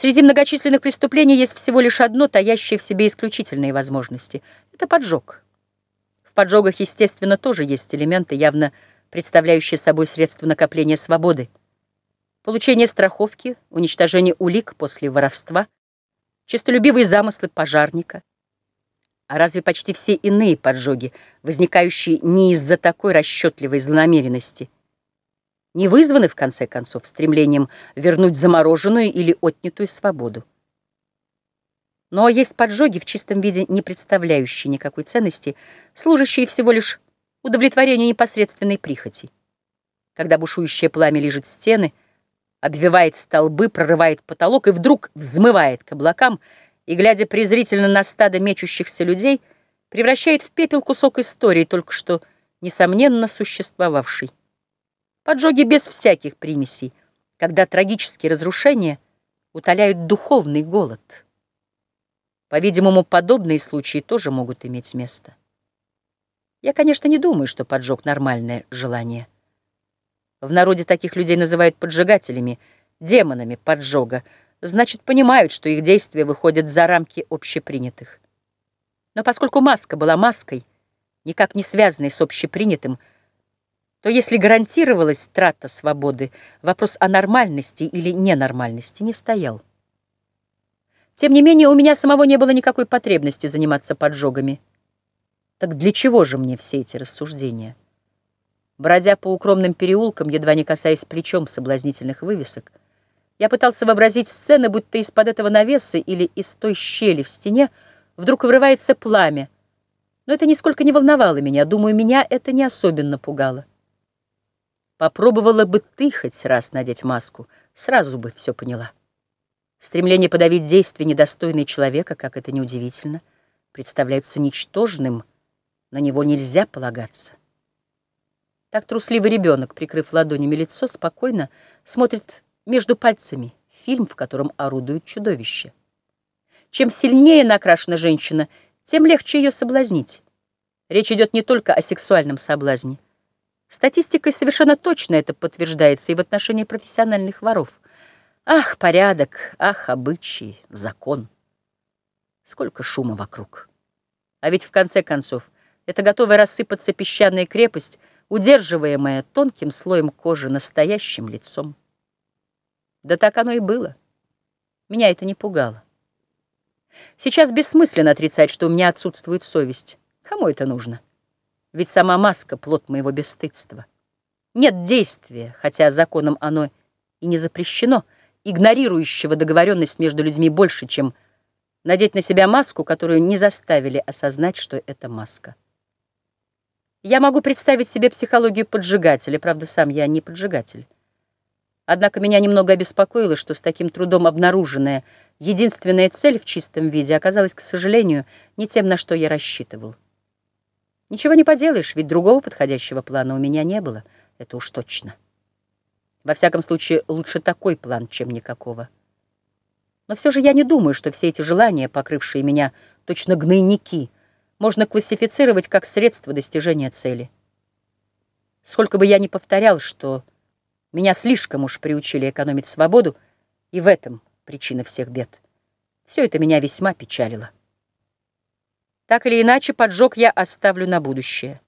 Среди многочисленных преступлений есть всего лишь одно, таящее в себе исключительные возможности. Это поджог. В поджогах, естественно, тоже есть элементы, явно представляющие собой средства накопления свободы. Получение страховки, уничтожение улик после воровства, честолюбивые замыслы пожарника. А разве почти все иные поджоги, возникающие не из-за такой расчетливой злонамеренности – не вызваны, в конце концов, стремлением вернуть замороженную или отнятую свободу. Но есть поджоги в чистом виде, не представляющие никакой ценности, служащие всего лишь удовлетворению непосредственной прихоти. Когда бушующее пламя лежит стены, обвивает столбы, прорывает потолок и вдруг взмывает к облакам и, глядя презрительно на стадо мечущихся людей, превращает в пепел кусок истории, только что, несомненно, существовавший. Поджоги без всяких примесей, когда трагические разрушения утоляют духовный голод. По-видимому, подобные случаи тоже могут иметь место. Я, конечно, не думаю, что поджог — нормальное желание. В народе таких людей называют поджигателями, демонами поджога, значит, понимают, что их действия выходят за рамки общепринятых. Но поскольку маска была маской, никак не связанной с общепринятым, то если гарантировалась трата свободы, вопрос о нормальности или ненормальности не стоял. Тем не менее, у меня самого не было никакой потребности заниматься поджогами. Так для чего же мне все эти рассуждения? Бродя по укромным переулкам, едва не касаясь плечом соблазнительных вывесок, я пытался вообразить сцены, будто из-под этого навеса или из той щели в стене вдруг вырывается пламя. Но это нисколько не волновало меня, думаю, меня это не особенно пугало. Попробовала бы ты хоть раз надеть маску, сразу бы все поняла. Стремление подавить действия, недостойные человека, как это неудивительно, представляются ничтожным, на него нельзя полагаться. Так трусливый ребенок, прикрыв ладонями лицо, спокойно смотрит между пальцами фильм, в котором орудует чудовище. Чем сильнее накрашена женщина, тем легче ее соблазнить. Речь идет не только о сексуальном соблазне. Статистикой совершенно точно это подтверждается и в отношении профессиональных воров. Ах, порядок, ах, обычаи, закон. Сколько шума вокруг. А ведь в конце концов это готовая рассыпаться песчаная крепость, удерживаемая тонким слоем кожи настоящим лицом. Да так оно и было. Меня это не пугало. Сейчас бессмысленно отрицать, что у меня отсутствует совесть. Кому это нужно? Ведь сама маска — плод моего бесстыдства. Нет действия, хотя законом оно и не запрещено, игнорирующего договоренность между людьми больше, чем надеть на себя маску, которую не заставили осознать, что это маска. Я могу представить себе психологию поджигателя, правда, сам я не поджигатель. Однако меня немного обеспокоило, что с таким трудом обнаруженная единственная цель в чистом виде оказалась, к сожалению, не тем, на что я рассчитывал. Ничего не поделаешь, ведь другого подходящего плана у меня не было, это уж точно. Во всяком случае, лучше такой план, чем никакого. Но все же я не думаю, что все эти желания, покрывшие меня точно гнойники, можно классифицировать как средство достижения цели. Сколько бы я ни повторял, что меня слишком уж приучили экономить свободу, и в этом причина всех бед. Все это меня весьма печалило. Так или иначе, поджог я оставлю на будущее.